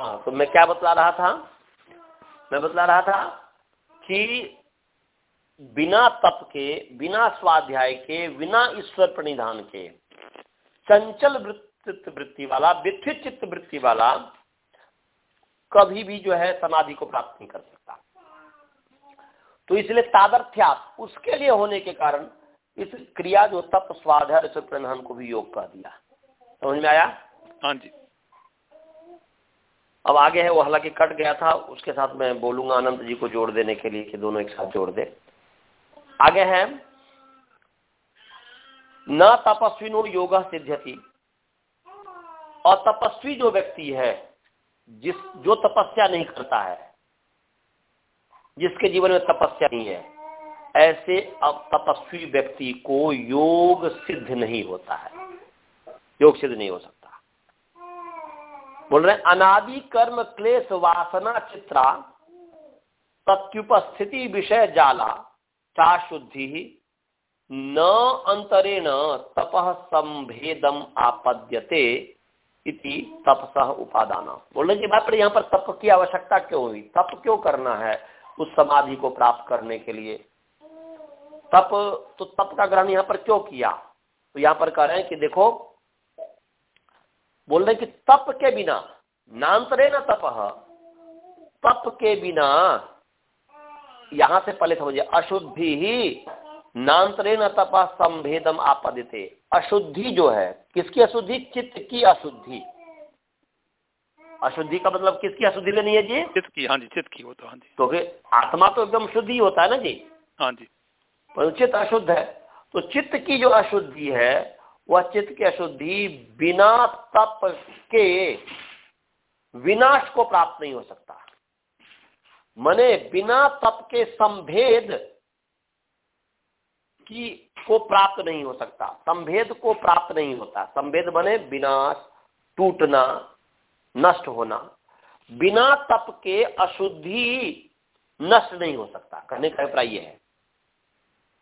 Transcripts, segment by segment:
हाँ तो मैं क्या बतला रहा था? मैं बतला रहा था कि बिना तप के, बिना स्वाध्याय के, बिना ईश्वर प्रणिधान के, चंचल वृत्त वृत्ति वाला विथित चित्त वृत्ति वाला कभी भी जो है समाधि को प्राप्त नहीं कर सकता। तो इसलिए तादर्थ्या उसके लिए होने के कारण इस क्रिया जो तप, स्वाध्याय प्रधान को भी योग कर दिया। समझ में आया? हाँ जी। अब आगे है, वो हालाँकि कट गया था, उसके साथ मैं बोलूँगा अनंत जी को जोड़ देने के लिए कि दोनों एक साथ जोड़ दे। आगे है, न तपस्विनो योग सिद्ध्यति। और तपस्वी जो व्यक्ति है, जिस, जो तपस्या नहीं करता है, जिसके जीवन में तपस्या नहीं है, ऐसे अब तपस्वी व्यक्ति को योग सिद्ध नहीं होता है। योग सिद्ध नहीं हो सकता। बोल रहे अनादि कर्म क्लेश वासना चित्रा, तत्युपस्थिति विषय जाला चा शुद्धि न अंतरेण तप संभेदम आपद्यते इति तपस उपादान बोल रहे भाई पर यहाँ पर तप की आवश्यकता क्यों हुई? तप क्यों करना है उस समाधि को प्राप्त करने के लिए? तप तो तप का ग्रहण यहाँ पर क्यों किया? तो यहाँ पर कह रहे हैं कि देखो बोल रहे कि तप के बिना नान्तरे न तप। तप के बिना यहाँ से पहले समझिए अशुद्धि ही नान्तरे न तप संभेदम आपदिते अशुद्धि जो है किसकी अशुद्धि? चित्त की अशुद्धि। अशुद्धि का मतलब किसकी अशुद्धि लेनी है जी? चित्त की हाँ जी चित्त की वो तो हाँ जी। तो फिर आत्मा तो एकदम शुद्ध ही होता है ना जी? हाँ जी। पर चित्त अशुद्ध है। तो चित्त की जो अशुद्धि है वह चित्त की अशुद्धि बिना तप के विनाश को प्राप्त नहीं हो सकता। मने बिना तप के संभेद की को प्राप्त नहीं हो सकता। संभेद को प्राप्त नहीं होता। संभेद बने विनाश, टूटना, नष्ट होना। बिना तप के अशुद्धि नष्ट नहीं हो सकता। कहने का अभिप्राय यह है।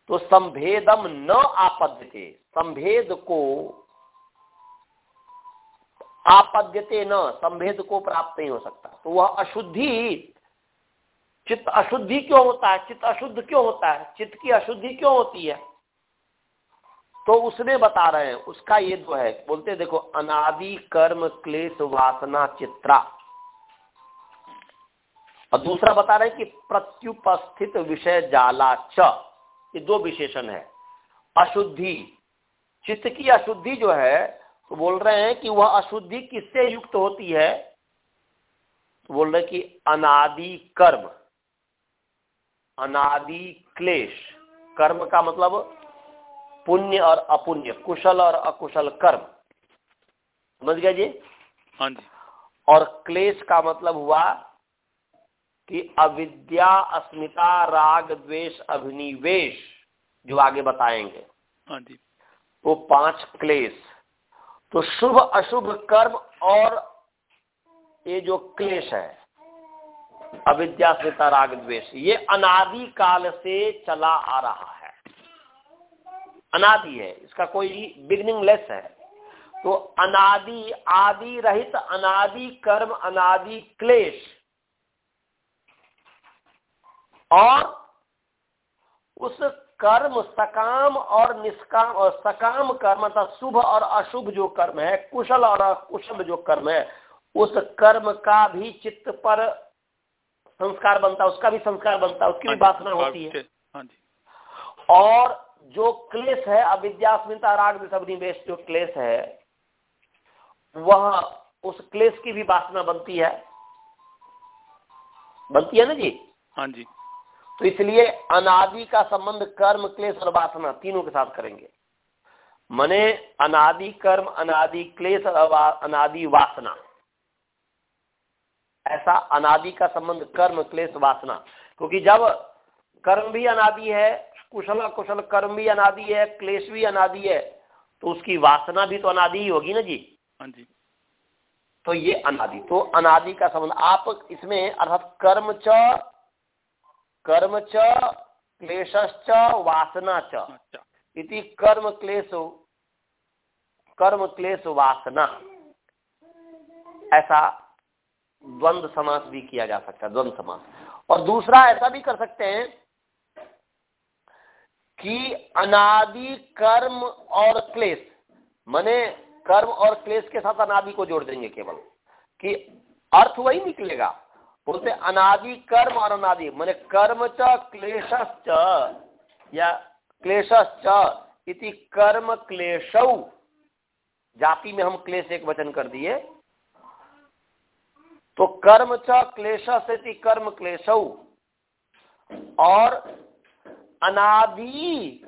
तो संभेदम न आपद्यते, संभेद को आपद्यते न, संभेद को प्राप्त नहीं हो सकता। तो वह अशुद्धि, चित्त अशुद्धि क्यों होता है? चित्त अशुद्ध क्यों होता है? चित्त की अशुद्धि क्यों होती है? तो उसने बता रहे हैं, उसका ये जो है। बोलते देखो, अनादि कर्म क्लेश वासना चित्रा। और दूसरा बता रहे हैं कि प्रत्युपस्थित विषय जाला च। ये दो विशेषण है। अशुद्धि चित्त की अशुद्धि जो है तो बोल रहे हैं कि वह अशुद्धि किससे युक्त होती है? तो बोल रहे कि अनादि कर्म अनादि क्लेश। कर्म का मतलब पुण्य और अपुण्य कुशल और अकुशल कर्म। समझ गया जी? हाँ जी। और क्लेश का मतलब हुआ कि अविद्या अस्मिता राग द्वेष अभिनिवेश जो आगे बताएँगे। हाँ वो पाँच क्लेश। तो शुभ अशुभ कर्म और ये जो क्लेश है अविद्या से राग द्वेष ये अनादि काल से चला आ रहा है। अनादि है इसका कोई बिगनिंग लेस है। तो अनादि आदि रहित अनादि कर्म अनादि क्लेश और उस कर्म सकाम और निष्काम और सकाम कर्म अर्थात शुभ और अशुभ जो कर्म है कुशल और अकुशल जो कर्म है उस कर्म का भी चित्त पर संस्कार बनता है उसका भी संस्कार बनता है उसकी भी हाँ वासना होती है। हाँ और जो क्लेश है अविद्यास्मिता राग निवेश जो क्लेश है वह उस क्लेश की भी वासना बनती है। बनती है ना जी? हाँ जी। तो इसलिए अनादि का संबंध कर्म क्लेश और वासना तीनों के साथ करेंगे। मने अनादि कर्म अनादि क्लेश और अनादि वासना। ऐसा अनादि का संबंध कर्म क्लेश वासना। क्योंकि जब कर्म भी अनादि है कुशल कुशल कर्म भी अनादि है क्लेश भी अनादि है तो उसकी वासना भी तो अनादि ही होगी ना जी? हाँ जी। तो ये अनादि। तो अनादि का संबंध आप इसमें अर्थात कर्म च कर्म च क्लेशश्च वासना च। इति कर्म क्लेश कर्म क्लेश वासना। ऐसा द्वंद्व समास भी किया जा सकता है द्वंद्व समास। और दूसरा ऐसा भी कर सकते हैं कि अनादि कर्म और क्लेश मने कर्म और क्लेश के साथ अनादि को जोड़ देंगे केवल। कि अर्थ वही निकलेगा। बोलते अनादि कर्म और अनादि, मैंने कर्म च क्लेश या क्लेश इति कर्म क्लेश। जाति में हम क्लेश एक वचन कर दिए। तो कर्म च क्लेश कर्म क्लेश। और अनादि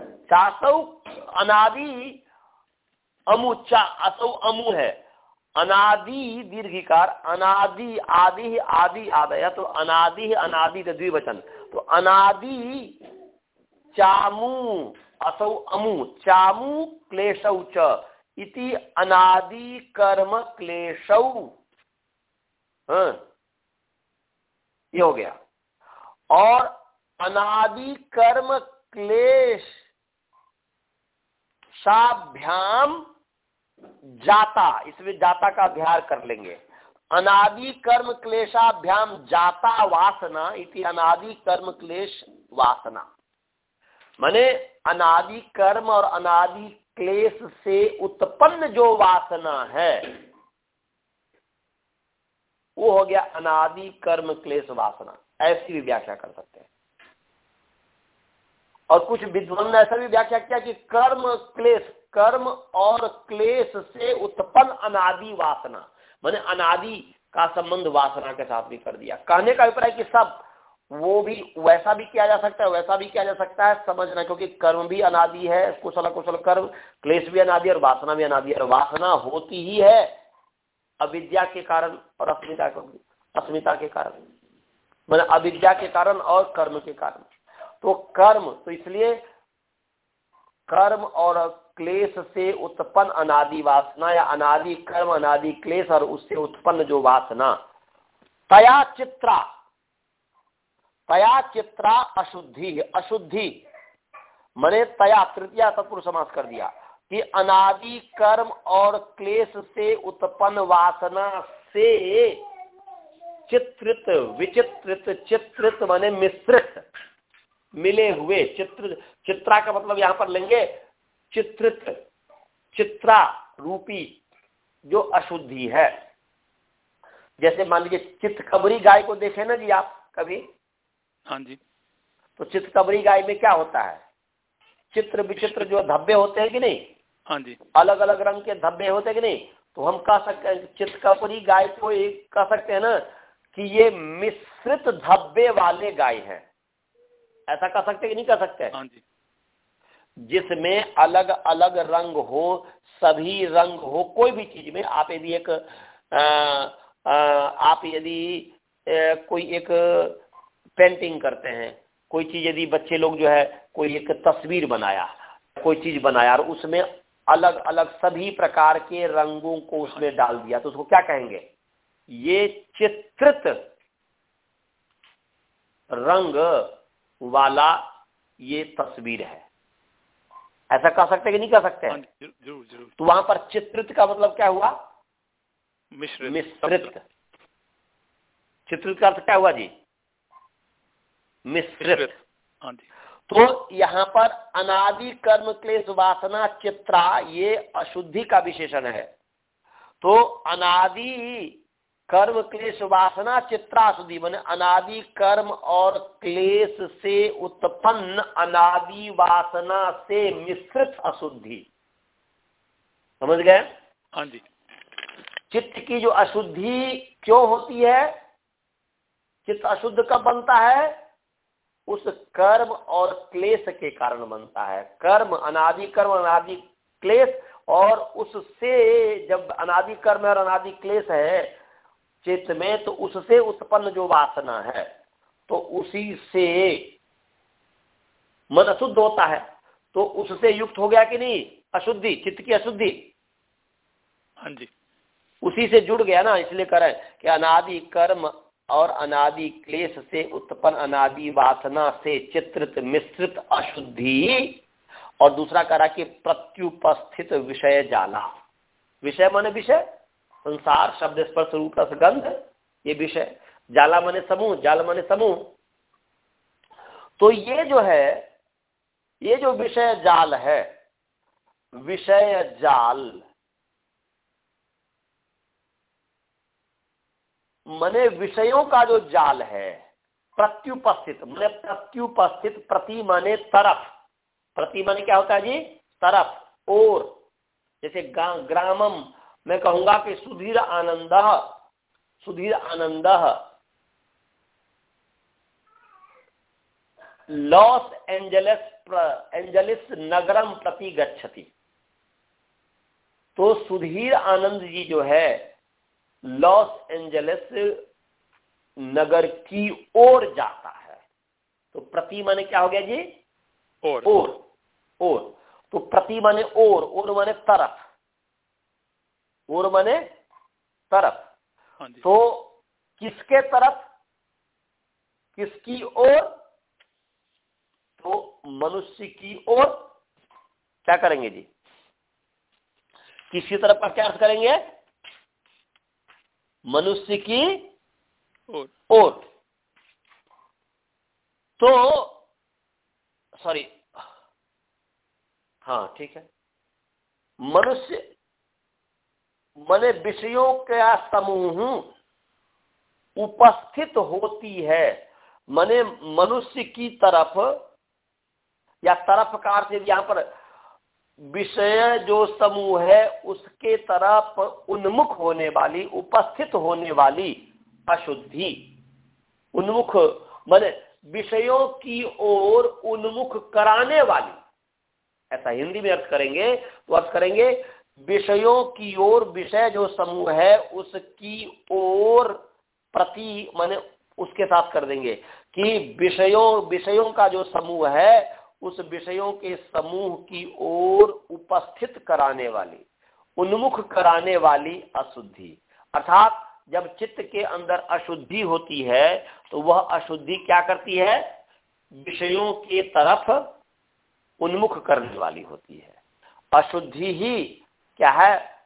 चासौ, अनादि अमु चा, असौ अमु है। अनादि दीर्घिकार, अनादि, आदि आदि, आदय तो अनादि अनादि द्विवचन। तो अनादि, चामू, असौ, अमु, चामू, क्लेशौ च। इति अनादि कर्म क्लेशौ। हाँ। ये हो गया। और अनादि कर्म क्लेश, साभ्याम जाता इसमें जाता का अध्याय कर लेंगे। अनादि कर्म क्लेशाभ्याम जाता वासना इति अनादि कर्म क्लेश वासना। माने अनादि कर्म और अनादि क्लेश से उत्पन्न जो वासना है, वो हो गया अनादि कर्म क्लेश वासना। ऐसी भी व्याख्या कर सकते हैं। और कुछ विद्वान ने ऐसा भी व्याख्या किया कि कर्म क्लेश, कर्म और क्लेश से उत्पन्न अनादि वासना, मैंने अनादि का संबंध वासना के साथ भी कर दिया। कहने का अभिप्राय कि सब, वो भी वैसा भी किया जा सकता है, वैसा भी किया जा सकता है, समझना क्योंकि कर्म भी अनादि है, कुशल कुशल कर्म, क्लेश भी अनादि और वासना भी अनादि, और वासना होती ही है अविद्या के कारण और अस्मिता अस्मिता के कारण। मैंने अविद्या के कारण और कर्म के कारण। तो कर्म तो इसलिए कर्म और क्लेश से उत्पन्न अनादि वासना या अनादि कर्म, अनादि क्लेश और उससे उत्पन्न जो वासना। तया चित्रा तया चित्रा अशुद्धि अशुद्धि। मैंने तया, तृतीया तत्पुर समास कर दिया कि अनादि कर्म और क्लेश से उत्पन्न वासना से चित्रित, विचित्रित, चित्रित, माने मिश्रित मिले हुए चित्र चित्रा का मतलब यहाँ पर लेंगे चित्रित चित्रा रूपी जो अशुद्धि है। जैसे मान लीजिए चित्तकबरी गाय को देखे ना जी आप कभी? हाँ जी। तो चित्तकबरी गाय में क्या होता है? चित्र विचित्र जो धब्बे होते हैं कि नहीं? हाँ जी। अलग अलग रंग के धब्बे होते हैं कि नहीं? तो हम कह सकते हैं चित्तकबरी गाय को एक कह सकते हैं ना कि ये मिश्रित धब्बे वाले गाय हैं। ऐसा कर सकते कि नहीं कर सकते? हाँ जी। जिसमें अलग अलग रंग हो सभी रंग हो कोई भी चीज़ में आप यदि एक आ, आ, आप यदि कोई एक पेंटिंग करते हैं कोई चीज़ यदि बच्चे लोग जो है कोई एक तस्वीर बनाया कोई चीज़ बनाया और उसमें अलग अलग सभी प्रकार के रंगों को उसमें डाल दिया तो उसको क्या कहेंगे? ये चित्रित रंग वाला ये तस्वीर है। ऐसा कह सकते कि नहीं कह सकते हाँ? ज़रूर ज़रूर तो वहाँ पर चित्रित का मतलब क्या हुआ? मिश्रित। मिश्रित चित्रित का अर्थ क्या हुआ जी? मिश्रित। हाँ तो यहाँ पर अनादि कर्म क्लेश वासना चित्रा ये अशुद्धि का विशेषण है। तो अनादि कर्म क्लेश वासना चित्राशुद्धि मान अनादि कर्म और क्लेश से उत्पन्न अनादि वासना से मिश्रित अशुद्धि। समझ गए? हाँ जी। चित्त की जो अशुद्धि क्यों होती है? चित्त अशुद्ध कब बनता है? उस कर्म और क्लेश के कारण बनता है। कर्म अनादि कर्म अनादि क्लेश और उससे जब अनादि कर्म और अनादि क्लेश है चित्त में तो उससे उत्पन्न जो वासना है तो उसी से मन अशुद्ध होता है। तो उससे युक्त हो गया कि नहीं? अशुद्धि चित्त की अशुद्धि। हाँ जी। उसी से जुड़ गया ना इसलिए करें कि अनादि कर्म और अनादि क्लेश से उत्पन्न अनादि वासना से चित्रित मिश्रित अशुद्धि। और दूसरा करा कि प्रत्युपस्थित विषय जाला। विषय माने विषय? संसार, शब्द, स्पर्श, रूप रसगंध ये विषय। जाला मने समूह, जाल मने समूह। तो ये जो है, ये जो विषय जाल है, विषय जाल, मने विषयों का जो जाल है, प्रत्युपस्थित, मैंने प्रत्युपस्थित, प्रति माने तरफ़। प्रति माने क्या होता है जी? तरफ़ और जैसे ग्रामम मैं कहूँगा कि Sudhir Anand Sudhir Anand. Los Angeles Angeles नगरम प्रति गच्छति तो सुधीर आनंद जी जो है लॉस एंजलिस नगर की ओर जाता है। तो प्रति माने क्या हो गया जी? और और और तो प्रति माने और और माने तरफ़। और माने तरफ़। हाँ तो किसके तरफ़? किसकी ओर? तो मनुष्य की ओर। क्या करेंगे जी? किसी तरफ़ का क्या अर्थ करेंगे? मनुष्य की ओर। तो सॉरी। हाँ ठीक है। मनुष्य मने विषयों का समूह उपस्थित होती है। मने मनुष्य की तरफ़ या तरफ़ का अर्थ यहाँ पर विषय जो समूह है, उसके तरफ़ उन्मुख होने वाली, उपस्थित होने वाली अशुद्धि। उन्मुख माने विषयों की ओर उन्मुख कराने वाली। ऐसा हिंदी में अर्थ करेंगे तो अर्थ करेंगे विषयों की ओर विषय जो समूह है, उसकी ओर प्रति माने उसके साथ कर देंगे कि विषयों विषयों का जो समूह है, उस विषयों के समूह की ओर उपस्थित कराने वाली, उन्मुख कराने वाली अशुद्धि। अर्थात जब चित्त के अंदर अशुद्धि होती है तो वह अशुद्धि क्या करती है? विषयों के तरफ़ उन्मुख करने वाली होती है। अशुद्धि ही क्या है?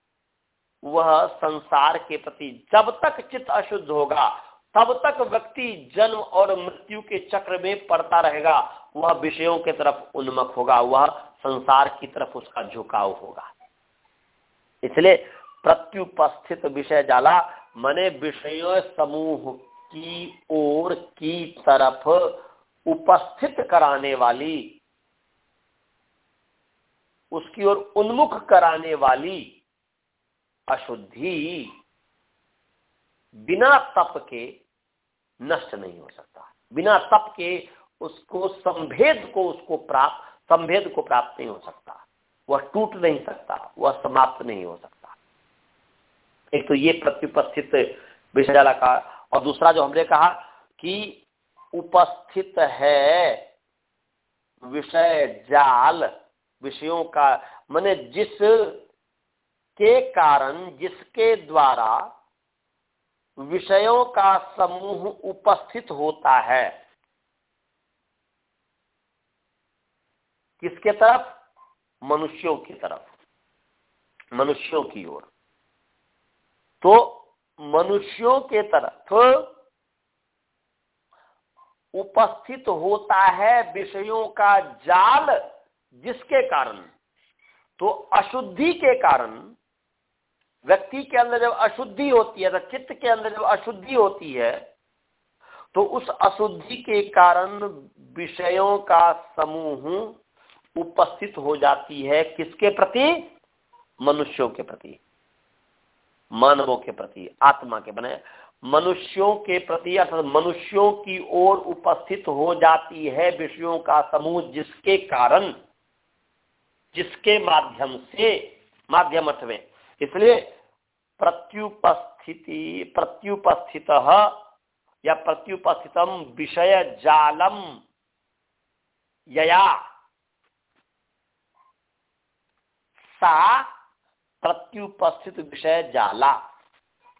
वह संसार के प्रति जब तक चित्त अशुद्ध होगा, तब तक व्यक्ति जन्म और मृत्यु के चक्र में पड़ता रहेगा, वह विषयों के तरफ़ उन्मुख होगा, वह संसार की तरफ़ उसका झुकाव होगा। इसलिए प्रत्युपस्थित विषय जाला, मने विषय समूह की ओर की तरफ़ उपस्थित कराने वाली उसकी ओर उन्मुख कराने वाली अशुद्धि बिना तप के नष्ट नहीं हो सकता। बिना तप के उसको, संभेद को उसको प्राप्त, संभेद को प्राप्त नहीं हो सकता। वह टूट नहीं सकता, वह समाप्त नहीं हो सकता। एक तो ये प्रत्युपस्थित विषय का, और दूसरा जो हमने कहा कि उपस्थित है विषय जाल विषयों का, मैंने जिस के कारण, जिसके द्वारा विषयों का समूह उपस्थित होता है। किसके तरफ़? मनुष्यों की तरफ़। मनुष्यों की ओर। तो मनुष्यों के तरफ़ उपस्थित होता है विषयों का जाल जिसके कारण? तो अशुद्धि के कारण, व्यक्ति के अंदर जब अशुद्धि होती है तो चित्त के अंदर जब अशुद्धि होती है तो उस अशुद्धि के कारण विषयों का समूह उपस्थित हो जाती है किसके प्रति? मनुष्यों के प्रति, मानवों के प्रति, आत्मा के बने मनुष्यों के प्रति, अर्थात मनुष्यों की ओर उपस्थित हो जाती है विषयों का समूह जिसके कारण? जिसके माध्यम से माध्यम अर्थ में। इसलिए प्रत्युपस्थिति, प्रत्युपस्थित या प्रत्युपस्थितम विषय जालम यया सा प्रत्युपस्थित विषय जाला।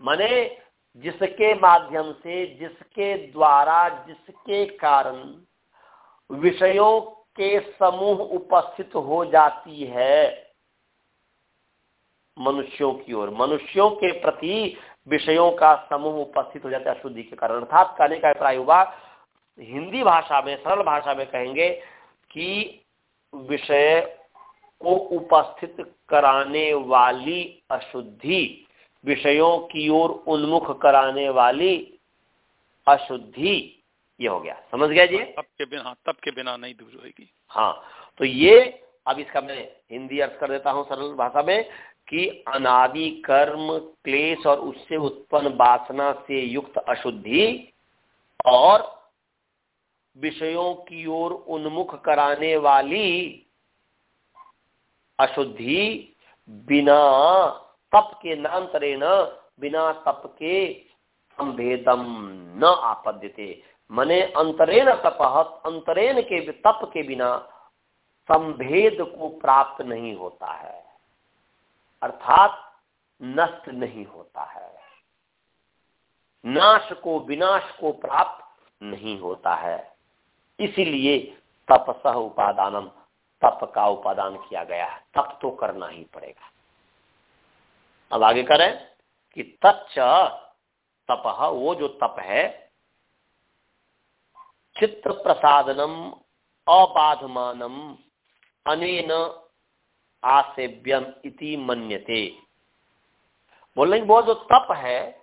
माने जिसके माध्यम से, जिसके द्वारा, जिसके कारण विषयों के समूह उपस्थित हो जाती है मनुष्यों की ओर। मनुष्यों के प्रति विषयों का समूह उपस्थित हो जाता है अशुद्धि के कारण। अर्थात कहने का अभिप्राय हुआ हिंदी भाषा में, सरल भाषा में कहेंगे कि विषय को उपस्थित कराने वाली अशुद्धि, विषयों की ओर उन्मुख कराने वाली अशुद्धि ये हो गया। समझ गया जी? तप के बिना तप के बिना नहीं दूर होगी हाँ तो ये अब इसका मैं हिंदी अर्थ कर देता हूँ सरल भाषा में कि अनादि कर्म क्लेश और उससे उत्पन्न वासना से युक्त अशुद्धि और विषयों की ओर उन्मुख कराने वाली अशुद्धि बिना तप के नान्तरेण बिना तप के संभेदम न आपद्यते। मने अंतरेण तप अंतरेण के तप के बिना संभेद को प्राप्त नहीं होता है। अर्थात नष्ट नहीं होता है। नाश को, विनाश को प्राप्त नहीं होता है। इसीलिए तपसह उपादानम, तप का उपादान किया गया है। तप तो करना ही पड़ेगा। अब आगे करें कि तच्च तप, वो जो तप है चित्त प्रसादनम अबाधमानम अनेन आसेव्यम इति मन्यते। बोल रहे वो जो तप है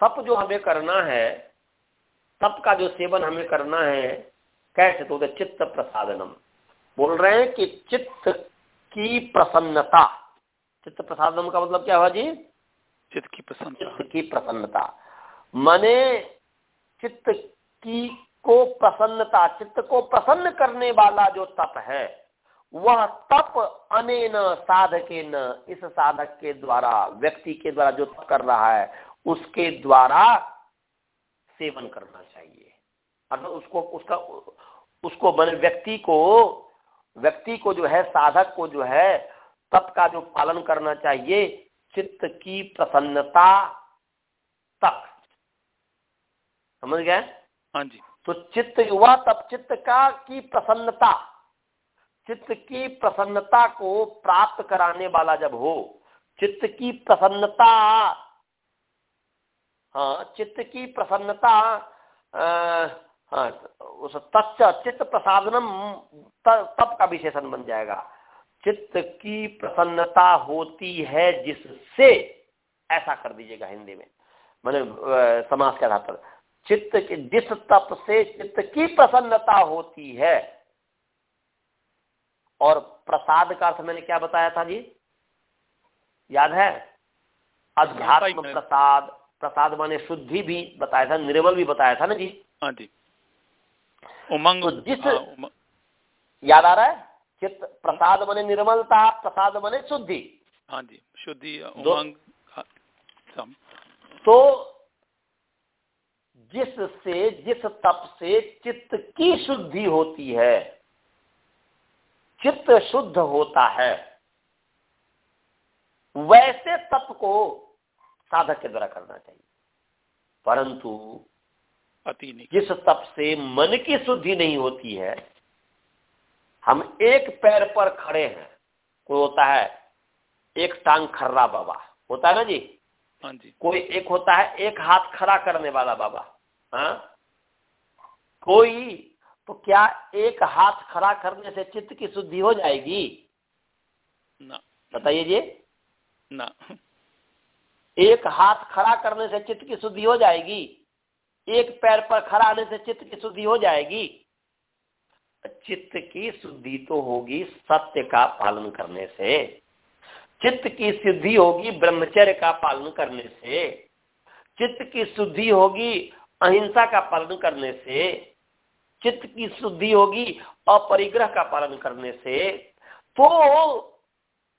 तप जो हमें करना है तप का जो सेवन हमें करना है कैसे? तो चित्त प्रसादनम बोल रहे हैं कि चित्त की प्रसन्नता। चित्त प्रसादनम का मतलब क्या हुआ जी? चित्त की प्रसन्नता। चित्त की प्रसन्नता। मने चित्त की को प्रसन्नता, चित्त को प्रसन्न करने वाला जो तप है, वह तप अनेन साधके न इस साधक के द्वारा, व्यक्ति के द्वारा जो तप कर रहा है, उसके द्वारा सेवन करना चाहिए। अगर उसको, उसका, उसको व्यक्ति को व्यक्ति को जो है, साधक को जो है, तप का जो पालन करना चाहिए, चित्त की प्रसन्नता तक। समझ गए? हाँ जी। तो चित्त युवा तप चित्त का की प्रसन्नता? चित्त की प्रसन्नता को प्राप्त कराने वाला जब हो, चित्त की प्रसन्नता हाँ चित्त की प्रसन्नता हाँ उस तच्च चित्त प्रसादनम तप का विशेषण बन जाएगा। चित्त की प्रसन्नता होती है जिससे, ऐसा कर दीजिएगा हिंदी में, मैंने समाज के आधार पर। चित्त के जिस तप से चित्त की प्रसन्नता होती है। और प्रसाद का अर्थ मैंने क्या बताया था जी? याद है? अध्यात्म प्रसाद प्रसाद माने शुद्धि भी बताया था निर्मल भी बताया था ना जी? हाँ जी। उमंग तो जिस हाँ, उमंग, याद आ रहा है? चित्त प्रसाद बने निर्मलता प्रसाद बने शुद्धि। हाँ जी शुद्धि उमंग हाँ, तो जिससे जिस तप से चित्त की शुद्धि होती है। चित्त शुद्ध होता है। वैसे तप को साधक के द्वारा करना चाहिए। परंतु अति जिस तप से मन की शुद्धि नहीं होती है हम एक पैर पर खड़े हैं। कोई होता है एक टांग खर्रा बाबा। होता है ना जी? हाँ जी। कोई एक होता है एक हाथ खड़ा करने वाला बाबा। हाँ? कोई तो क्या एक हाथ खड़ा करने से चित्त की शुद्धि हो जाएगी? ना। बताइए जी। ना। एक हाथ खड़ा करने से चित्त की शुद्धि हो जाएगी? एक पैर पर खड़ा आने से चित्त की शुद्धि हो जाएगी? चित्त की शुद्धि तो होगी सत्य का पालन करने से। चित्त की शुद्धि होगी ब्रह्मचर्य का पालन करने से। चित्त की शुद्धि होगी अहिंसा का पालन करने से चित्त की शुद्धि होगी अपरिग्रह का पालन करने से तो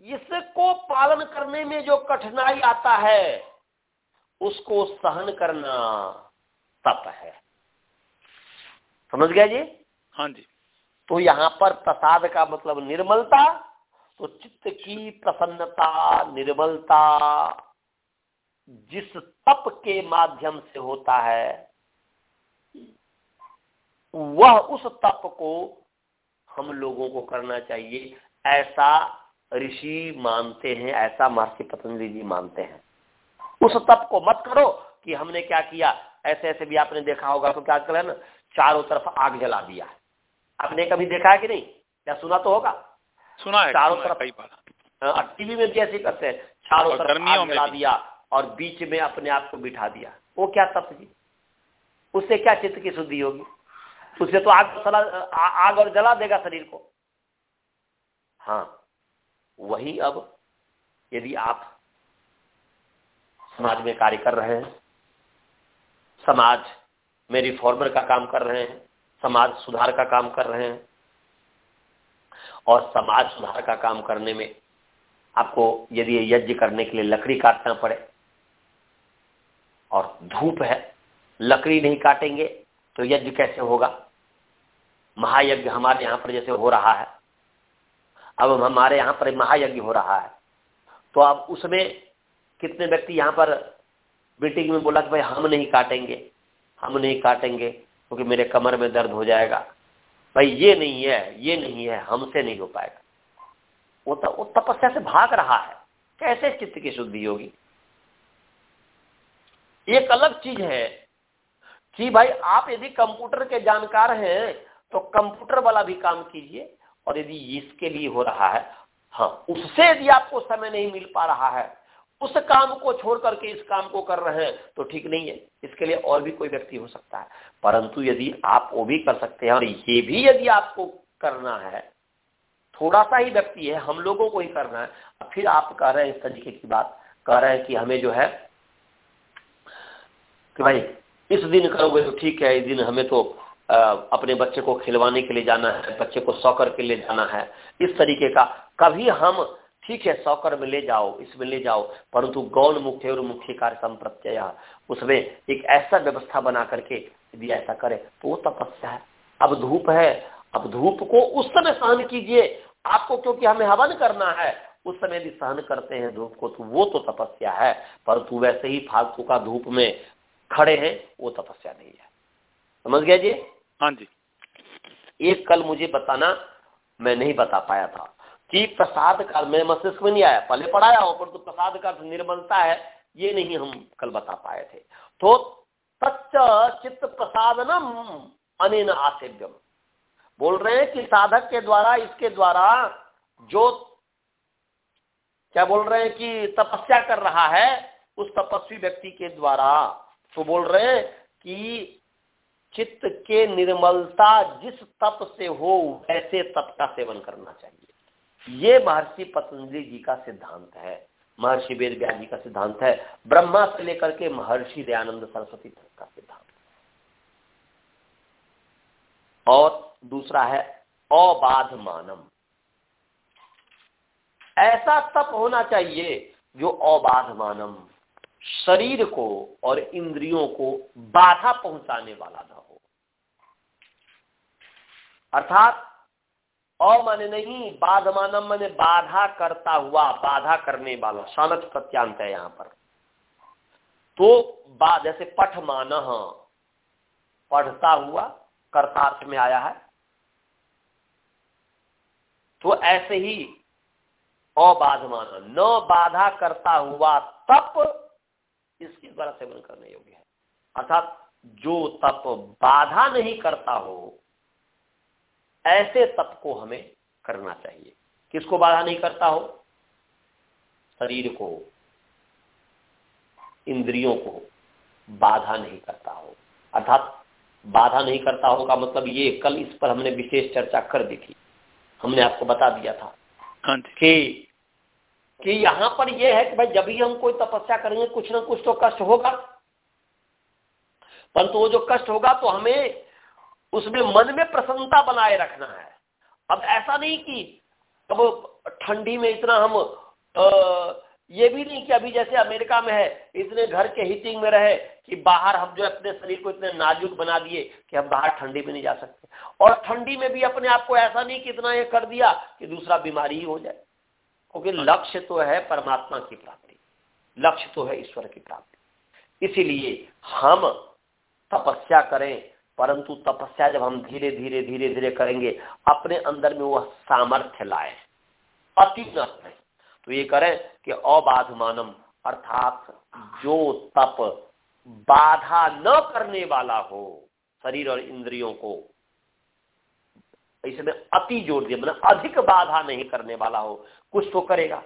इसको पालन करने में जो कठिनाई आता है उसको सहन करना तप है। समझ गया जी? हाँ जी। तो यहाँ पर प्रसाद का मतलब निर्मलता तो चित्त की प्रसन्नता निर्मलता जिस तप के माध्यम से होता है वह उस तप को हम लोगों को करना चाहिए। ऐसा ऋषि मानते हैं ऐसा महर्षि पतंजलि जी मानते हैं। उस तप को मत करो कि हमने क्या किया। ऐसे ऐसे भी आपने देखा होगा तो क्या है ना चारों तरफ़ आग जला दिया आपने कभी देखा है कि नहीं? या सुना तो होगा? सुना है चारों तरफ़ टीवी में भी ऐसे करते हैं। चारों तरफ़ आग जला दिया। और बीच में अपने आप को बिठा दिया। वो क्या तप जी? उससे क्या चित्त की शुद्धि होगी? उससे तो आग सला, आग और जला देगा शरीर को। हाँ वही अब यदि आप समाज में कार्य कर रहे हैं, समाज में रिफॉर्मर का काम कर रहे हैं, समाज सुधार का काम कर रहे हैं, और समाज सुधार का काम करने में आपको यदि यज्ञ करने के लिए लकड़ी काटना पड़े और धूप है, लकड़ी नहीं काटेंगे तो यज्ञ कैसे होगा? महायज्ञ हमारे यहाँ पर जैसे हो रहा है। अब हमारे यहाँ पर महायज्ञ हो रहा है। तो अब उसमें कितने व्यक्ति यहाँ पर मीटिंग में बोला कि भाई हम नहीं काटेंगे, हम नहीं काटेंगे, क्योंकि तो मेरे कमर में दर्द हो जाएगा। भाई ये नहीं है, ये नहीं है, हमसे नहीं हो पाएगा। वो तो वो तपस्या से भाग रहा है। कैसे चित्त की शुद्धि होगी? एक अलग चीज़ है कि भाई, आप यदि कंप्यूटर के जानकार हैं तो कंप्यूटर वाला भी काम कीजिए। और यदि इसके लिए हो रहा है हाँ उससे यदि आपको समय नहीं मिल पा रहा है, उस काम को छोड़ करके इस काम को कर रहे हैं तो ठीक नहीं है। इसके लिए और भी कोई व्यक्ति हो सकता है। परंतु यदि आप वो भी कर सकते हैं, और ये भी यदि आपको करना है, थोड़ा सा ही व्यक्ति है, हम लोगों को ही करना है फिर आप कह रहे हैं इस तरीके की बात, कह रहे हैं कि हमें जो है कि भाई इस दिन करोगे तो ठीक है इस दिन हमें तो आ, अपने बच्चे को खिलवाने के लिए जाना है बच्चे को सौकर के लिए जाना है। इस तरीके का कभी हम ठीक है सौकर में ले जाओ इसमें ले जाओ परंतु गौण मुख्य और मुख्य कार्य संप्रत्यय उसमें एक ऐसा व्यवस्था बना करके यदि ऐसा करे तो वो तपस्या है। अब धूप है अब धूप को उस समय सहन कीजिए। आपको क्योंकि हमें हवन करना है उस समय यदि सहन करते हैं धूप को तो वो तो तपस्या है। परंतु वैसे ही फालतू का धूप में खड़े हैं वो तपस्या नहीं है। समझ गया जी? हाँ जी। एक कल मुझे बताना मैं नहीं बता पाया था कि प्रसाद काल में मस्तिष्क में नहीं आया। पहले पढ़ाया हो पर तो प्रसाद का निर्मलता है ये नहीं हम कल बता पाए थे। तो तच्च चित्त प्रसादनम अनेन आसेव्यम। बोल रहे हैं कि साधक के द्वारा इसके द्वारा जो क्या बोल रहे हैं कि तपस्या कर रहा है उस तपस्वी व्यक्ति के द्वारा तो बोल रहे हैं कि चित्त के निर्मलता जिस तप से हो, वैसे तप का सेवन करना चाहिए। ये महर्षि पतंजलि जी का सिद्धांत है। महर्षि वेद व्यास जी का सिद्धांत है। ब्रह्मा से लेकर के महर्षि दयानंद सरस्वती तक का सिद्धांत। और दूसरा है अबाध मानम ऐसा तप होना चाहिए जो अबाध मानम शरीर को और इंद्रियों को बाधा पहुँचाने वाला ना हो। अर्थात अ माने नहीं बाध मानम मैंने बाधा करता हुआ, बाधा करने वाला शानत प्रत्यांत है यहाँ पर। तो बा, जैसे पठ मान पढ़ता हुआ कर्तार्थ में आया है। तो ऐसे ही अबाधमान, न बाधा करता हुआ तप इसके द्वारा सेवन करने योग्य है। अर्थात जो तप बाधा नहीं करता हो ऐसे तप को हमें करना चाहिए। किसको बाधा नहीं करता हो? शरीर को इंद्रियों को बाधा नहीं करता हो। अर्थात बाधा नहीं करता होगा मतलब ये कल इस पर हमने विशेष चर्चा कर दी थी। हमने आपको बता दिया था हाँ कि कि यहाँ पर यह है कि भाई जब भी हम कोई तपस्या करेंगे कुछ ना कुछ तो कष्ट होगा। परंतु वो जो कष्ट होगा तो हमें उसमें मन में प्रसन्नता बनाए रखना है। अब ऐसा नहीं कि अब ठंडी में इतना हम आ, ये भी नहीं कि अभी जैसे अमेरिका में है इतने घर के हीटिंग में रहे कि बाहर हम जो अपने शरीर को इतने नाजुक बना दिए कि हम बाहर ठंडी में नहीं जा सकते। और ठंडी में भी अपने आप को ऐसा नहीं कि इतना ये कर दिया कि दूसरा बीमारी ही हो जाए। क्योंकि लक्ष्य तो है परमात्मा की प्राप्ति। लक्ष्य तो है ईश्वर की प्राप्ति। इसीलिए हम तपस्या करें, परंतु तपस्या जब हम धीरे धीरे धीरे धीरे करेंगे, अपने अंदर में वह सामर्थ्य लाए, अति तो ये करें कि अबाध मानम अर्थात जो तप बाधा न करने वाला हो, शरीर और इंद्रियों को इसमें अति जोड़ दिया मतलब अधिक बाधा नहीं करने वाला हो, कुछ तो करेगा।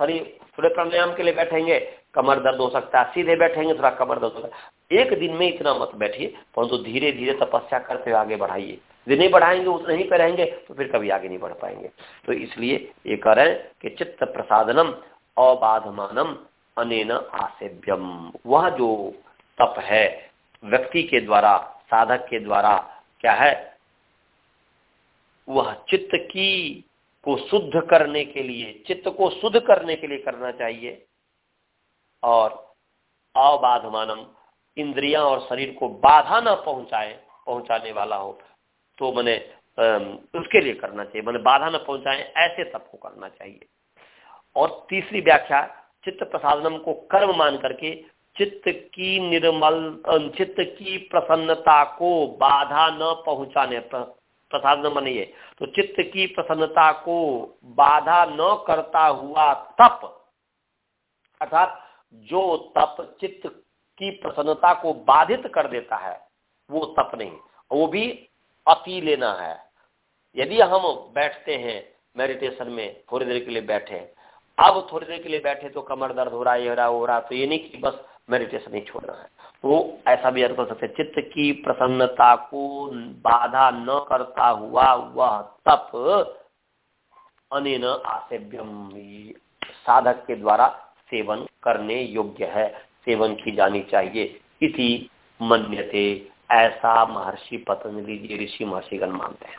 थोड़ी थोड़े प्राणायाम के लिए बैठेंगे, कमर दर्द हो सकता है, सीधे बैठेंगे, थोड़ा कमर दर्द हो सकता है। एक दिन में इतना मत बैठिए, परंतु तो धीरे धीरे तपस्या करते हुए आगे बढ़ाइए। यदि नहीं बढ़ाएँगे, उतना ही पे रहेंगे तो फिर कभी आगे नहीं बढ़ पाएँगे। तो इसलिए ये करें कि चित्त प्रसादनम, अबाधमानम, अनेन आसेव्यम वह जो तप है, व्यक्ति के द्वारा, साधक के द्वारा, क्या है? वह चित्त की को शुद्ध करने के लिए, चित्त को शुद्ध करने के लिए करना चाहिए। और अबाधमानम इंद्रियाँ और शरीर को बाधा न पहुँचाए, पहुँचाने वाला हो तो मैंने उसके लिए करना चाहिए। मैंने बाधा न पहुँचाए, ऐसे तप को करना चाहिए। और तीसरी व्याख्या, चित्त प्रसादनम को कर्म मान करके चित्त की निर्मल चित्त की प्रसन्नता को बाधा न पहुँचाने प्रसाद न ये तो चित्त की प्रसन्नता को बाधा न करता हुआ तप, अर्थात जो तप चित्त की प्रसन्नता को बाधित कर देता है, वो तप नहीं, वो भी अति लेना है। यदि हम बैठते हैं मेडिटेशन में थोड़ी देर के लिए बैठे, अब थोड़ी देर के लिए बैठे तो कमर दर्द हो रहा है ये हो रहा हो रहा तो ये नहीं कि बस मेडिटेशन ही छोड़ना है। तो ऐसा भी अर्थ कर सकते चित्त की प्रसन्नता को बाधा न करता हुआ वह तप अनिन आसेव्यम साधक के द्वारा सेवन करने योग्य है। सेवन की जानी चाहिए। इति मन्यते। ऐसा महर्षि पतंजलि जी ऋषि महर्षिगण मानते हैं।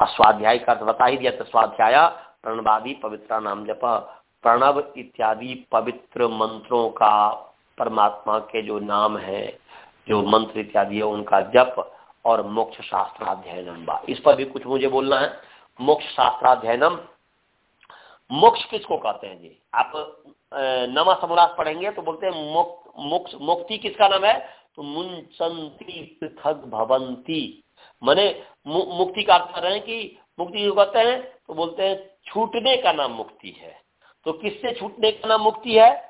अस्वाध्याय का बता ही दिया तो स्वाध्याय, प्रणवादी, पवित्रा नाम जप, प्रणव इत्यादि पवित्र मंत्रों का परमात्मा के जो नाम है, जो मंत्र इत्यादि है, उनका जप और मोक्ष शास्त्राध्ययनम इस पर भी कुछ मुझे बोलना है। मोक्ष शास्त्राध्ययनम, मोक्ष किसको कहते हैं जी? आप नमा समरास पढ़ेंगे तो बोलते हैं मोक्ष मुक्ति किसका नाम है? तो मुंसंती पृथक भवंती। मने मुक्ति का अर्थ कर रहे हैं कि मुक्ति जो कहते हैं? तो बोलते हैं छूटने का नाम मुक्ति है। तो किससे छूटने का नाम मुक्ति है?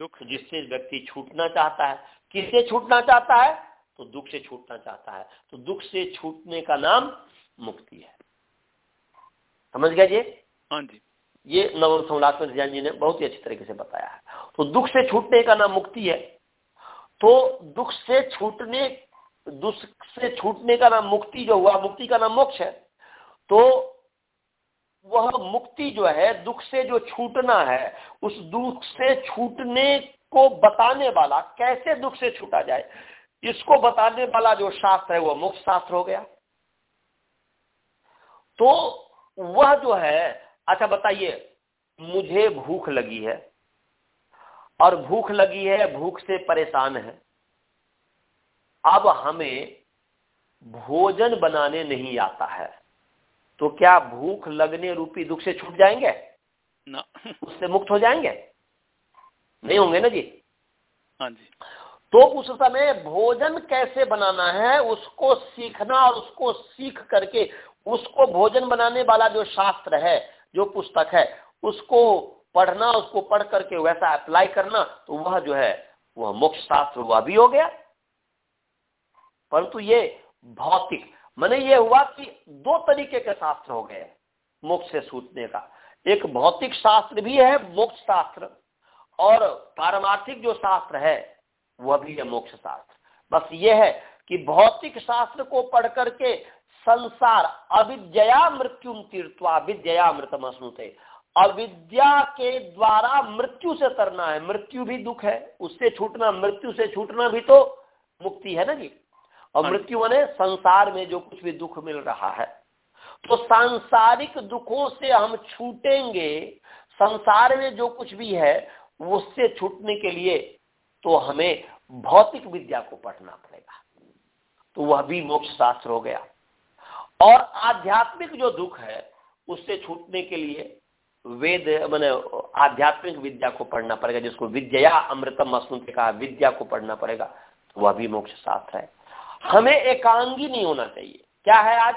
दुख जिससे व्यक्ति छूटना चाहता है। किससे छूटना चाहता है? तो दुख से छूटना चाहता है। तो दुख से छूटने का नाम मुक्ति है। समझ गया जी? हाँ जी। ये नवम सोमनाथ ध्यान जी ने बहुत ही अच्छी तरीके से बताया है। तो दुख से छूटने का नाम मुक्ति है। तो दुख से छूटने दुख से छूटने का नाम मुक्ति जो हुआ मुक्ति का नाम मोक्ष है। तो वह मुक्ति जो है, दुख से जो छूटना है, उस दुख से छूटने को बताने वाला कैसे दुख से छूटा जाए? इसको बताने वाला जो शास्त्र है वह मुक्त शास्त्र हो गया। तो वह जो है अच्छा बताइए, मुझे भूख लगी है, और भूख लगी है, भूख से परेशान है। अब हमें भोजन बनाने नहीं आता है। तो क्या भूख लगने रूपी दुख से छूट जाएँगे? ना। उससे मुक्त हो जाएँगे? नहीं होंगे ना जी? हाँ जी। तो उस समय भोजन कैसे बनाना है उसको सीखना और उसको सीख करके उसको भोजन बनाने वाला जो शास्त्र है जो पुस्तक है उसको पढ़ना उसको पढ़ करके वैसा अप्लाई करना तो वह जो है वह मोक्ष शास्त्र वह भी हो गया। परंतु ये भौतिक मैंने ये हुआ कि दो तरीके के शास्त्र हो गए मोक्ष से छूटने का। एक भौतिक शास्त्र भी है, मोक्ष शास्त्र, और पारमार्थिक जो शास्त्र है, वह भी है मोक्ष शास्त्र। बस ये है कि भौतिक शास्त्र को पढ़ करके संसार, अविद्या मृत्यु तीर्थवा विद्या मृतम असनुते अविद्या के द्वारा मृत्यु से तरना है, मृत्यु भी दुख है, उससे छूटना, मृत्यु से छूटना भी तो मुक्ति है ना जी? और हाँ मृत्यु माने संसार में जो कुछ भी दुख मिल रहा है। तो सांसारिक दुखों से हम छूटेंगे संसार में जो कुछ भी है उससे छूटने के लिए तो हमें भौतिक विद्या को पढ़ना पड़ेगा। तो वह भी मोक्ष शास्त्र हो गया। और आध्यात्मिक जो दुख है उससे छूटने के लिए वेद मैंने आध्यात्मिक विद्या को पढ़ना पड़ेगा जिसको विद्या अमृतम अश्नुते कहा विद्या को पढ़ना पड़ेगा तो वह भी मोक्ष शास्त्र है। हमें एकांगी नहीं होना चाहिए। क्या है आज?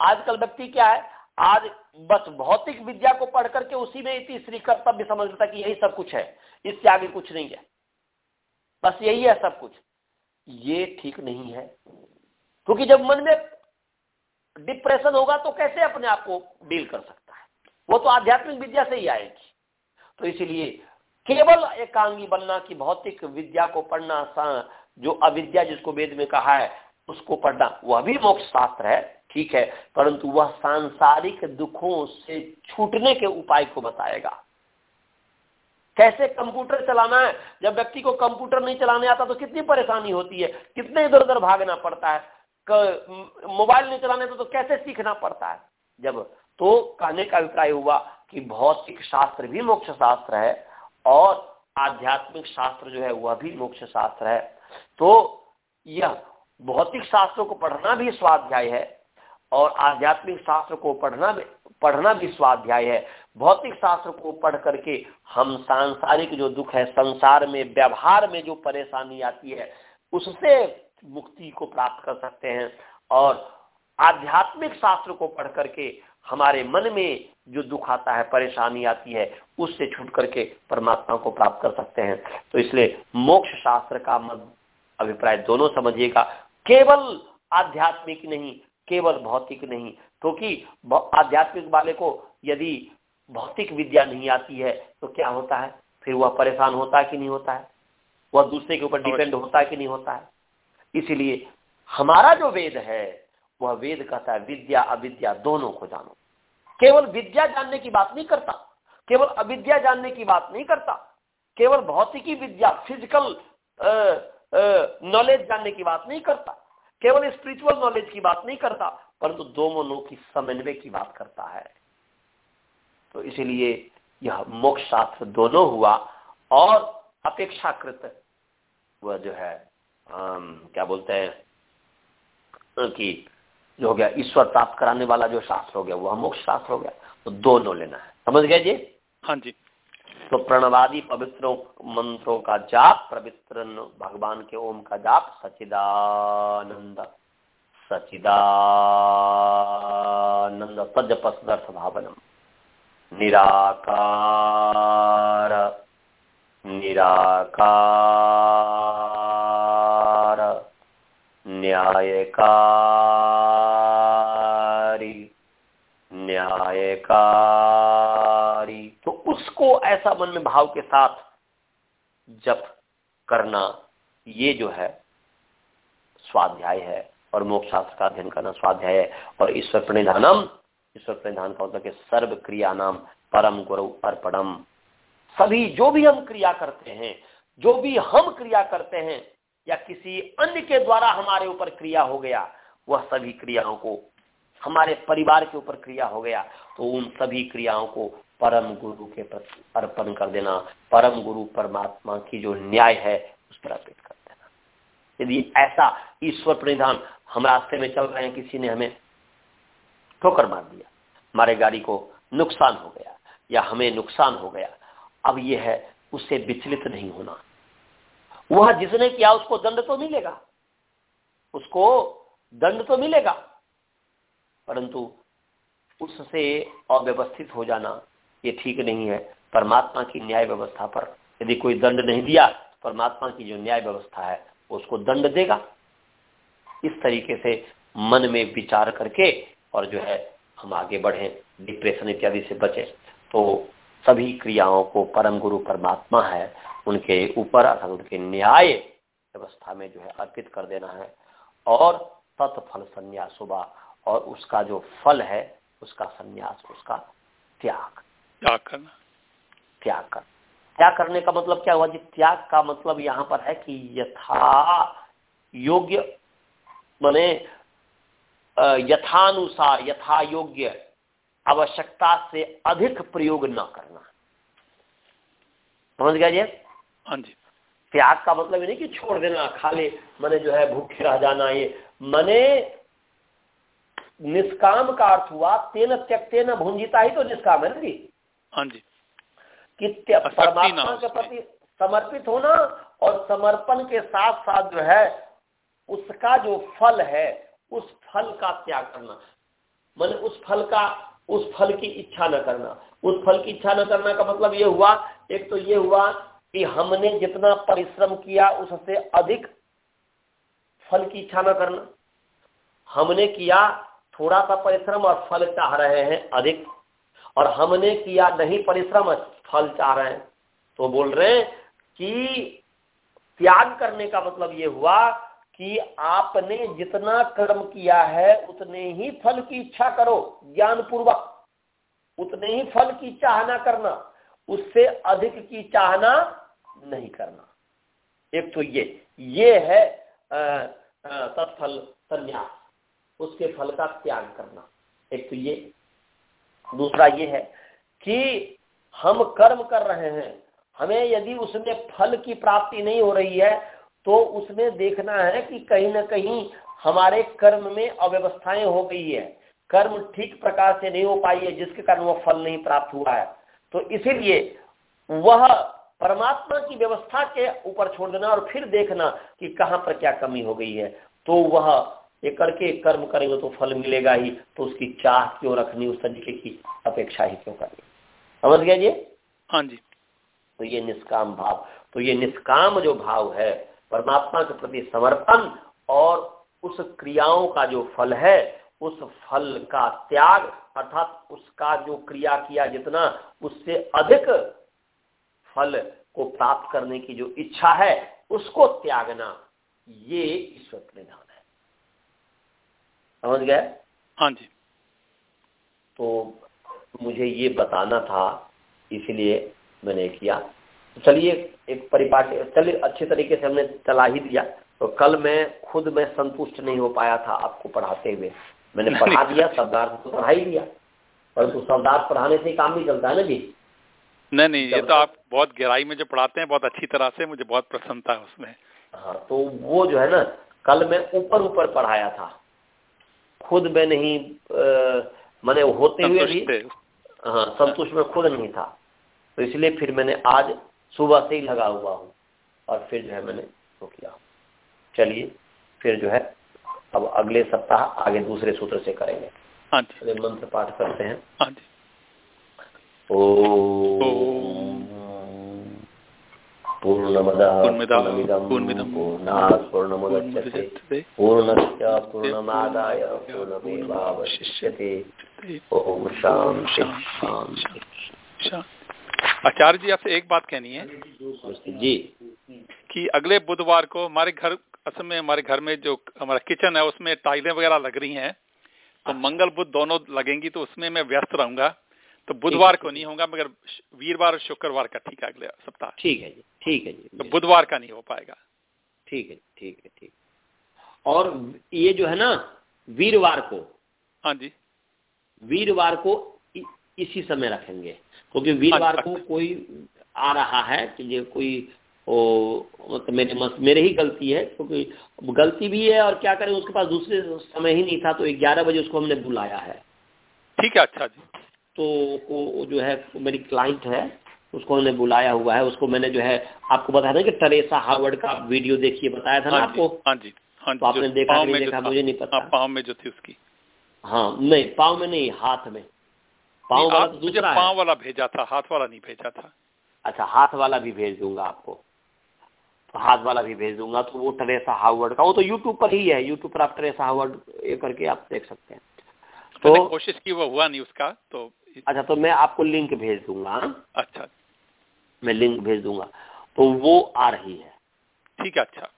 आजकल व्यक्ति क्या है? आज बस भौतिक विद्या को पढ़ करके उसी में इतनी श्री कर्तव्य समझ लेता कि यही सब कुछ है। इससे आगे कुछ नहीं है। बस यही है सब कुछ। ये ठीक नहीं है। क्योंकि जब मन में डिप्रेशन होगा तो कैसे अपने आप को डील कर सकता है? वो तो आध्यात्मिक विद्या से ही आएगी। तो इसलिए केवल एकांगी बनना की भौतिक विद्या को पढ़ना जो अविद्या जिसको वेद में कहा है उसको पढ़ना। वह भी मोक्ष शास्त्र है ठीक है परंतु वह सांसारिक दुखों से छूटने के उपाय को बताएगा। कैसे कंप्यूटर चलाना है? जब व्यक्ति को कंप्यूटर नहीं चलाने आता तो कितनी परेशानी होती है कितने इधर उधर भागना पड़ता है मोबाइल नहीं चलाने तो, तो कैसे सीखना पड़ता है? जब तो कहने का अभिप्राय हुआ कि भौतिक शास्त्र भी मोक्ष शास्त्र है और आध्यात्मिक शास्त्र जो है वह भी मोक्ष शास्त्र है। तो यह भौतिक शास्त्रों को पढ़ना भी स्वाध्याय है और आध्यात्मिक शास्त्र को पढ़ना भी पढ़ना भी स्वाध्याय है। भौतिक शास्त्र को पढ़ करके हम सांसारिक जो दुख है, संसार में, व्यवहार में जो परेशानी आती है, उससे मुक्ति को प्राप्त कर सकते हैं। और आध्यात्मिक शास्त्र को पढ़ करके हमारे मन में जो दुख आता है, परेशानी आती है, उससे छूट करके परमात्मा को प्राप्त कर सकते हैं। तो इसलिए मोक्ष शास्त्र का मत अभिप्राय दोनों समझिएगा। केवल आध्यात्मिक नहीं केवल भौतिक नहीं। क्योंकि तो आध्यात्मिक वाले को यदि भौतिक विद्या नहीं आती है तो क्या होता है? फिर वह परेशान होता है कि नहीं होता है? वह दूसरे के ऊपर डिपेंड होता है कि नहीं होता है? इसलिए हमारा जो वेद है वह वेद कहता है विद्या अविद्या दोनों को जानो। केवल विद्या जानने की बात नहीं करता केवल अविद्या जानने की बात नहीं करता केवल भौतिकी विद्या फ़िज़िकल नॉलेज जानने की बात नहीं करता। केवल स्पिरिचुअल नॉलेज की बात नहीं करता परंतु तो दो दोनों की समन्वय की बात करता है। तो इसीलिए यह मोक्ष शास्त्र दोनों हुआ और अपेक्षाकृत वह जो है आम, क्या बोलते हैं कि जो हो गया ईश्वर प्राप्त कराने वाला जो शास्त्र हो गया वह मोक्ष शास्त्र हो गया। तो दोनों लेना है। समझ गए जी? हाँ जी। तो प्रणवादी पवित्रों मंत्रों का जाप, पवित्र भगवान के ओम का जाप सचिदानंद सचिदानंद तजपस्दर्थ भावनम। निराकार निराकार, न्यायकारी न्यायकारी। उसको ऐसा मन में भाव के साथ जप करना, ये जो है स्वाध्याय है और मोक्ष शास्त्र का अध्ययन करना स्वाध्याय है। और ईश्वर प्रणिधानम, ईश्वर प्रणिधान का मतलब सर्व क्रिया नाम परम गुरु अर्पणम। सभी जो भी हम क्रिया करते हैं, जो भी हम क्रिया करते हैं, या किसी अन्य के द्वारा हमारे ऊपर क्रिया हो गया, वह सभी क्रियाओं को, हमारे परिवार के ऊपर क्रिया हो गया तो उन सभी क्रियाओं को परम गुरु के प्रति अर्पण कर देना, परम गुरु परमात्मा की जो न्याय है, उस पर अर्पित कर देना। यदि ऐसा ईश्वर प्रणिधान हम रास्ते में चल रहे हैं, किसी ने हमें ठोकर मार दिया, हमारे गाड़ी को नुकसान हो गया या हमें नुकसान हो गया, अब यह है, उससे विचलित नहीं होना। वह जिसने किया, उसको दंड तो मिलेगा। उसको दंड तो मिलेगा। परंतु उससे अव्यवस्थित हो जाना ये ठीक नहीं है। परमात्मा की न्याय व्यवस्था पर यदि कोई दंड नहीं दिया, परमात्मा की जो न्याय व्यवस्था है उसको दंड देगा। इस तरीके से मन में विचार करके और जो है, हम आगे बढ़े डिप्रेशन इत्यादि से बचे। तो सभी क्रियाओं को परम गुरु परमात्मा है, उनके ऊपर अर्थात उनके न्याय व्यवस्था में जो है अर्पित कर देना है। और तत्फल संन्यास और उसका जो फल है, उसका संन्यास, उसका त्याग। त्याग करना। त्याग कर। त्याग करने का मतलब क्या हुआ? जी त्याग का मतलब यहाँ पर है कि यथा योग्य माने यथानुसार यथा योग्य आवश्यकता से अधिक प्रयोग न करना। समझ गया जी? हाँ जी। त्याग का मतलब नहीं कि छोड़ देना खाली मने जो है भूखे रह जाना ये मने निष्काम का अर्थ हुआ तेन त्यक्ते न भूंजिता ही तो निष्काम है ना जी? हाँ जी। कि परमात्मा के प्रति समर्पित होना और समर्पण के साथ साथ जो है उसका जो फल है उस फल का त्याग करना। मैंने उस फल का उस फल की इच्छा न करना। उस फल की इच्छा न करना का मतलब ये हुआ एक तो ये हुआ कि हमने जितना परिश्रम किया उससे अधिक फल की इच्छा न करना। हमने किया थोड़ा सा परिश्रम और फल चाह रहे हैं अधिक। और हमने किया नहीं परिश्रम, फल चाह रहे हैं। तो बोल रहे हैं कि त्याग करने का मतलब ये हुआ कि आपने जितना कर्म किया है, उतने ही फल की इच्छा करो ज्ञान पूर्वक उतने ही फल की चाहना करना, उससे अधिक की चाहना नहीं करना। एक तो ये ये है तत्फल संन्यास, उसके फल का त्याग करना। एक तो ये। दूसरा ये है कि हम कर्म कर रहे हैं। हमें यदि उसमें फल की प्राप्ति नहीं हो रही है तो उसमें देखना है कि कहीं ना कहीं हमारे कर्म में अव्यवस्थाएँ हो गई है। कर्म ठीक प्रकार से नहीं हो पाई है, जिसके कारण वह फल नहीं प्राप्त हुआ है। तो इसीलिए वह परमात्मा की व्यवस्था के ऊपर छोड़ देना और फिर देखना कि कहाँ पर क्या कमी हो गई है। तो वह ये करके कर्म करेंगे तो फल मिलेगा ही तो उसकी चाह क्यों रखनी उस तरीके की अपेक्षा ही क्यों करनी? समझ गया जी? हाँ जी। तो ये निष्काम भाव। तो ये निष्काम जो भाव है परमात्मा के प्रति समर्पण और उस क्रियाओं का जो फल है उस फल का त्याग अर्थात उसका जो क्रिया किया जितना उससे अधिक फल को प्राप्त करने की जो इच्छा है उसको त्यागना ये ईश्वर प्रणिधान है समझ गए? हाँ जी। तो मुझे ये बताना था इसलिए मैंने किया। तो चलिए एक परिपाटी चलिए अच्छे तरीके से हमने चला ही दिया। तो कल मैं खुद में संतुष्ट नहीं हो पाया था आपको पढ़ाते हुए। मैंने पढ़ा दिया शब्दार्थ तो पढ़ा ही दिया। परंतु शब्दार्थ पढ़ाने से काम भी चलता है ना जी? नहीं नहीं ये तो आप बहुत गहराई में जो पढ़ाते हैं बहुत अच्छी तरह से मुझे बहुत प्रसन्नता है उसमें। हाँ तो वो जो है ना कल मैं ऊपर ऊपर पढ़ाया था। खुद में नहीं मैंने होते हुए भी हाँ संतुष्ट में खुद नहीं था। तो इसलिए फिर मैंने आज सुबह से ही लगा हुआ हूँ और फिर जो है मैंने वो किया। चलिए फिर जो है अब अगले सप्ताह आगे दूसरे सूत्र से करेंगे। हाँ मंत्र पाठ करते हैं। हाँ जी। ओ पूर्णमदः पूर्णात् पूर्णमुदच्यते। पूर्णस्य पूर्णमादाय पूर्णमेवावशिष्यते। ओम शांति आचार्य जी आपसे एक बात कहनी है जी। कि अगले बुधवार को हमारे घर असल में हमारे घर में जो हमारा किचन है उसमें टाइलें वगैरह लग रही हैं। तो मंगल बुध दोनों लगेंगी तो उसमें मैं व्यस्त रहूँगा। तो बुधवार को नहीं होगा मगर वीरवार और शुक्रवार का ठीक है अगले सप्ताह। ठीक है जी ठीक है जी तो बुधवार का नहीं हो पाएगा। ठीक है ठीक है ठीक और ये जो है ना वीरवार को हाँ जी। वीरवार को इसी समय रखेंगे क्योंकि तो वीरवार हाँ को कोई आ रहा है कि ये कोई ओ मतलब मेरे मेरे ही गलती है क्योंकि तो गलती भी है और क्या करें उसके पास दूसरे समय ही नहीं था तो ग्यारह बजे उसको हमने बुलाया है। ठीक है अच्छा जी। तो वो जो है मेरी क्लाइंट है उसको हमने बुलाया हुआ है उसको मैंने जो है आपको बताया था कि टरेसा हार्वर्ड का वीडियो देखिए बताया था ना हाँ आपको? हाँ जी हाँ जी तो आपने देखा नहीं देखा मुझे नहीं पता। हाँ, पाँव में जो थी उसकी। हाँ नहीं पाँव में नहीं हाथ में। पाँव वाला तो दूसरा पाँव वाला भेजा था हाथ वाला नहीं भेजा था। अच्छा हाथ वाला भी भेज दूँगा आपको। तो हाथ वाला भी भेज दूँगा तो वो टरेसा हार्वर्ड का वो तो यूट्यूब पर ही है यूट्यूब पर आप टरेसा हार्वर्ड ये करके आप देख सकते हैं। तो कोशिश की वो हुआ नहीं उसका तो अच्छा तो मैं आपको लिंक भेज दूँगा अच्छा। मैं लिंक भेज दूँगा। तो वो आ रही है। ठीक है अच्छा।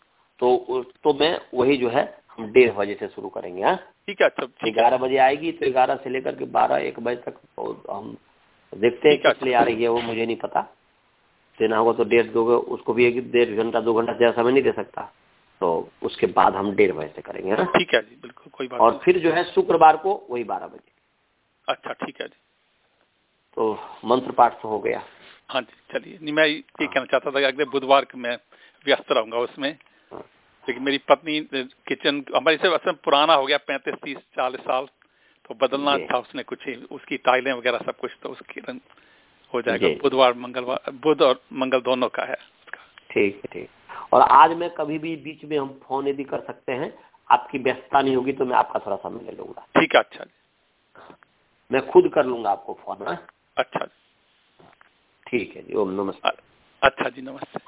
तो तो मैं वही जो है हम डेढ़ बजे से शुरू करेंगे हाँ? ठीक है अच्छा ग्यारह बजे आएगी तो ग्यारह से लेकर के बारह एक बजे तक तो हम देखते हैं किस लिए आ रही है वो मुझे नहीं पता। देना होगा तो डेढ़ दो उसको भी एक डेढ़ घंटा दो घंटा ज़्यादा समय नहीं दे सकता। तो उसके बाद हम डेढ़ बजे से करेंगे ना? ठीक है जी बिल्कुल कोई बात और फिर जो है शुक्रवार को वही बारह बजे। अच्छा ठीक है जी। तो मंत्र पाठ तो हो गया। हाँ जी चलिए नहीं मैं ये कहना चाहता था कि अगले बुधवार को मैं व्यस्त रहूँगा उसमें। हाँ। मेरी पत्नी किचन हमारी से असल पुराना हो गया पैंतीस तीस चालीस साल तो बदलना था उसने कुछ ही उसकी टाइलें वगैरह सब कुछ तो उसकी रंग हो जाएगा। बुधवार मंगलवार बुध और मंगल दोनों का है। ठीक है ठीक। और आज मैं कभी भी बीच में हम फ़ोन यदि कर सकते हैं आपकी व्यस्तता नहीं होगी तो मैं आपका थोड़ा समय ले लूँगा। ठीक है अच्छा। मैं खुद कर लूँगा आपको फ़ोन हाँ? अच्छा। ठीक है जी ओम नमस्कार अच्छा जी नमस्ते।